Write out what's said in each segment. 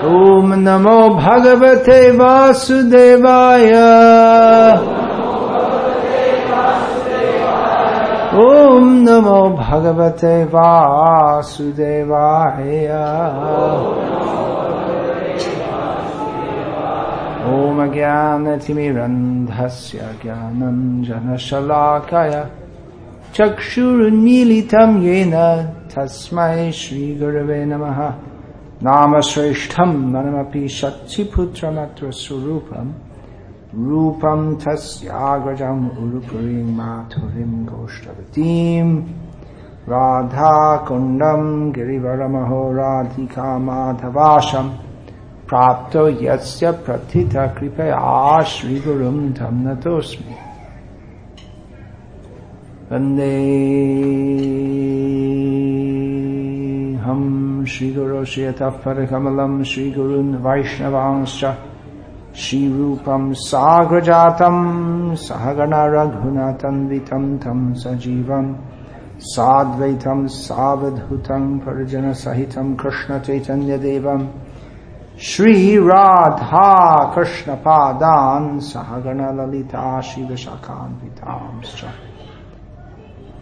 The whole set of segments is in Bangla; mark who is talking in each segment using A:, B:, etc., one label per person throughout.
A: ॐ नमो भगवते वासुदेवाय। ॐ नमो भगवते वासुदेवाय। ॐ ज्ञानतिमिरन्धस्य ज्ञानञ्जनशलाकय। चक्षुरुन्मीलितं येन तस्मै श्रीगुरवे नमः। नाम श्रेष्ठम ननमपि शक्तिपुत्र मात्र स्वरूपम रूपम तस्याग्रजम उरुपुरी माथुरी गोष्ठवती राधा कुंडम गिरिवरमहो राधिका माधवाशम प्राप्त यस्य कृपया श्री गुरुम धमनतोस्मि वंदे श्रीगुरो श्रियतः परकमलं श्रीगुरुन् वैष्णवांश्च श्रीरूपं साग्रजातं सहगण रघुनाथन्वितं तं सजीवम् साद्वैतं सावधूतं परिजनसहितं कृष्णचैतन्यदेवम् श्रीराधा कृष्णपादान् सहगणललिता शिवशाखान्वितांश्च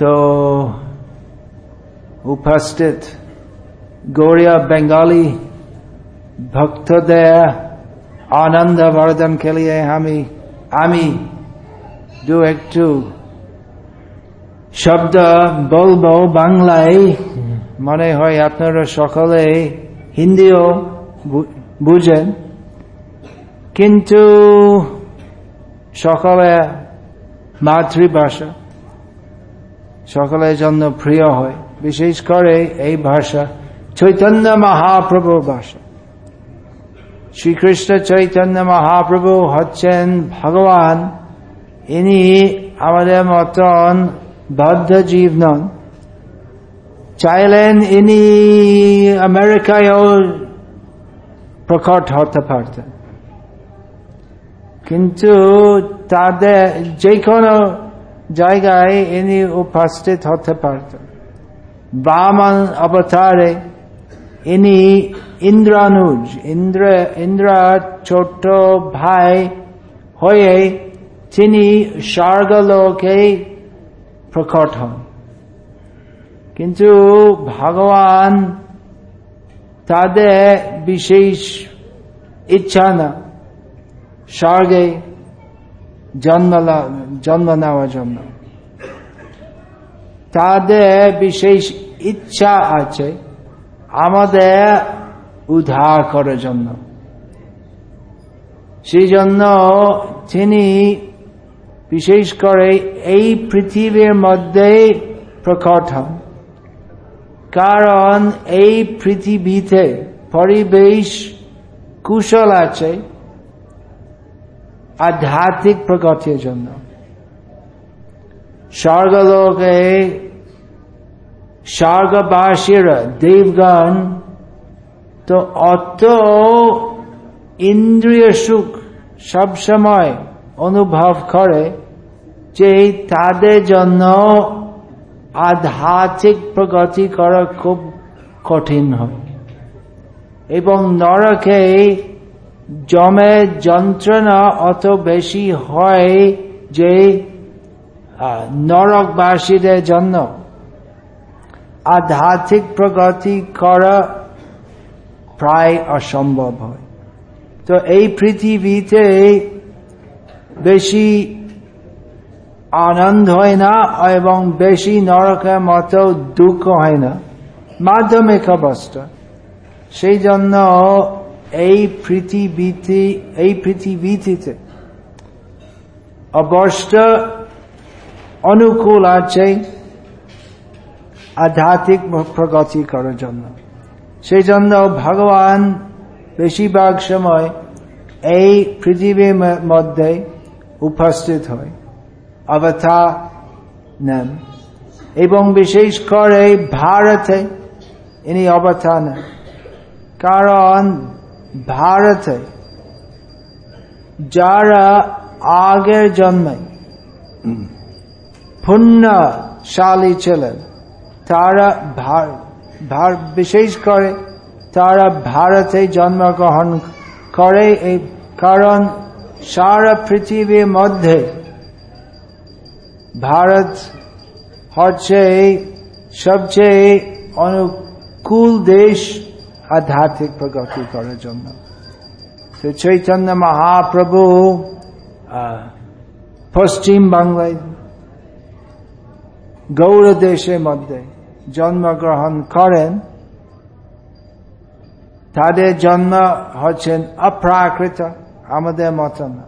A: তো উপস্থিত গৌরিয়া বেঙ্গালী ভক্তদের আনন্দ বর্ধন খেলিয়ে আমি আমি দু একটু শব্দ বলব বাংলায়। মনে হয় আপনারা সকলে হিন্দিও বুঝেন। কিন্তু সকলে মাতৃভাষা। সকলের জন্য প্রিয় হয়। বিশেষ করে এই ভাষা চৈতন্য মহাপ্রভুর ভাষা। শ্রীকৃষ্ণ চৈতন্য মহাপ্রভু হচ্ছেন ভগবান। ইনি আমাদের মতন বদ্ধ জীব নন। চাইলেন ইনি আমেরিকায়ও প্রকট হতে পারতেন। কিন্তু তাদের যে কোনো জায়গায় ইনি উপস্থিত হতে পারতেন বামন অবতারে ইনি ইন্দ্রানুজ, ইন্দ্র ইন্দ্র ছোট ভাই হয়ে তিনি স্বর্গলোকে প্রকট হন। কিন্তু ভগবান তাদের বিশেষ ইচ্ছা না। স্বর্গে জন্ম নেওয়ার জন্য তাদের বিশেষ ইচ্ছা আছে আমাদের উদ্ধার করার জন্য। সেই জন্য তিনি বিশেষ করে এই পৃথিবীর মধ্যে প্রকট হন। কারণ এই পৃথিবীতে পরিবেশ কুশল আছে। আধ্যাত্মিক প্রগতির জন্য। স্বর্গলোকে স্বর্গবাসীরা দেবগণ তো অত ইন্দ্রিয় সুখ সবসময় অনুভব করে যে তাদের জন্য আধ্যাত্মিক প্রগতি করা খুব কঠিন হয়। এবং নরকে জমে যন্ত্রণা অত বেশি হয় যে নরকবাসীদের জন্য আধ্যাত্মিক প্রগতি করা প্রায় অসম্ভব হয়। তো এই পৃথিবীতে বেশি আনন্দ হয় না এবং বেশি নরকের মতো দুঃখ হয় না। মাধ্যমিক অবস্থা। সেই জন্য এই পৃথিবীতে এই পৃথিবীতে অবশ্য অনুকূল আছে আধ্যাত্মিক প্রগতি করার জন্য। সেই জন্য ভগবান বেশিরভাগ সময় এই পৃথিবীর মধ্যে উপস্থিত হয় অবথা নেন এবং বিশেষ করে ভারতে ইনি অবথা নেন। কারণ ভারতে যারা আগের জন্মে পুণ্যশালী ছিলেন তারা বিশেষ করে তারা ভারতে জন্মগ্রহণ করে এই কারণ সারা পৃথিবীর মধ্যে ভারত হচ্ছে সবচেয়ে অনুকূল দেশ। আধ্যাত্মিক প্রগতি করার জন্য। তো চৈতন্য মহাপ্রভু পশ্চিম বাংলায় গৌর দেশের মধ্যে জন্মগ্রহণ করেন। তাদের জন্ম হচ্ছেন অপ্রাকৃত, আমাদের মত না।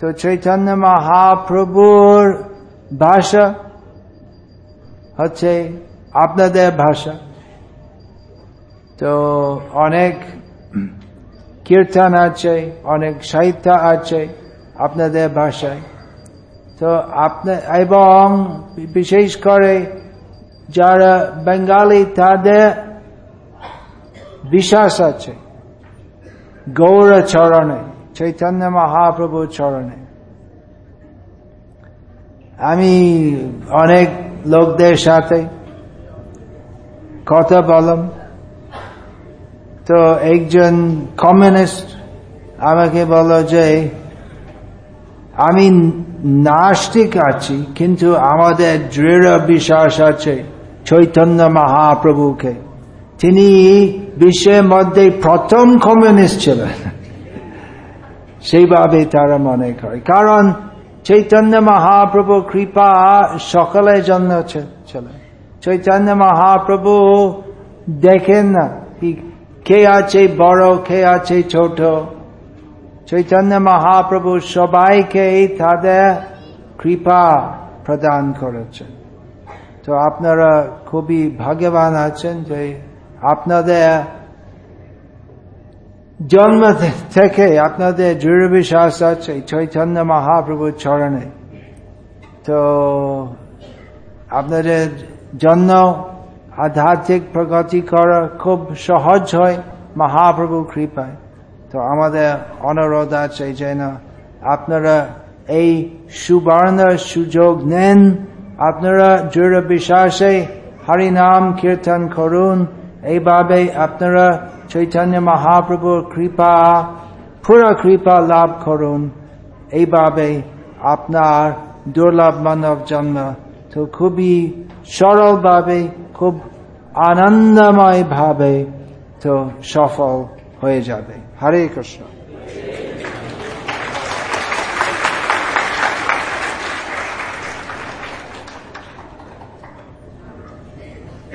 A: তো চৈতন্য মহাপ্রভুর ভাষা হচ্ছে আপনাদের ভাষা। তো অনেক কীর্তন আছে, অনেক সাহিত্য আছে আপনাদের ভাষায়। তো আপনার এবং বিশেষ করে যারা বেঙ্গালি, তাদের বিশ্বাস আছে। গৌর চরণে, চৈতন্য মহাপ্রভু চরণে। আমি অনেক লোকদের সাথে কথা বললাম। তো একজন কমিউনিস্ট আমাকে বলো যে, আমি নাস্তিক আছি, কিন্তু আমাদের দৃঢ় বিশ্বাস আছে চৈতন্য মহাপ্রভুকে। তিনি বিশ্বের মধ্যে প্রথম কমিউনিস্ট ছিলেন। সেইভাবে তারা মনে করে। কারণ চৈতন্য মহাপ্রভু কৃপা সকলের জন্য ছিল চৈতন্য মহাপ্রভু দেখেন না কে আছে বড় কে আছে ছোট চৈতন্য মহাপ্রভু সবাইকে তাদের কৃপা প্রদান করেছেন। তো আপনারা খুবই ভাগ্যবান আছেন যে আপনাদের জন্ম থেকে আপনাদের দৃঢ় বিশ্বাস আছে চৈতন্য মহাপ্রভুর চরণে। তো আপনাদের জন্য আধ্যাত্মিক প্রগতি করা খুব সহজ হয় মহাপ্রভু কৃপায়। তো আমাদের অনুরোধ আছে যেন আপনারা এই সুবর্ণ সুযোগ নেন, আপনারা দৃঢ় বিশ্বাসে হরিনাম কীর্তন করুন, এইভাবে আপনারা চৈতন্য মহাপ্রভুর কৃপা, পুরা কৃপা লাভ করুন। এইভাবে আপনার দুর্লভ মানব জন্ম তো খুবই সরলভাবে খুব আনন্দময় ভাবে তো সফল হয়ে যাবে। হরে কৃষ্ণ।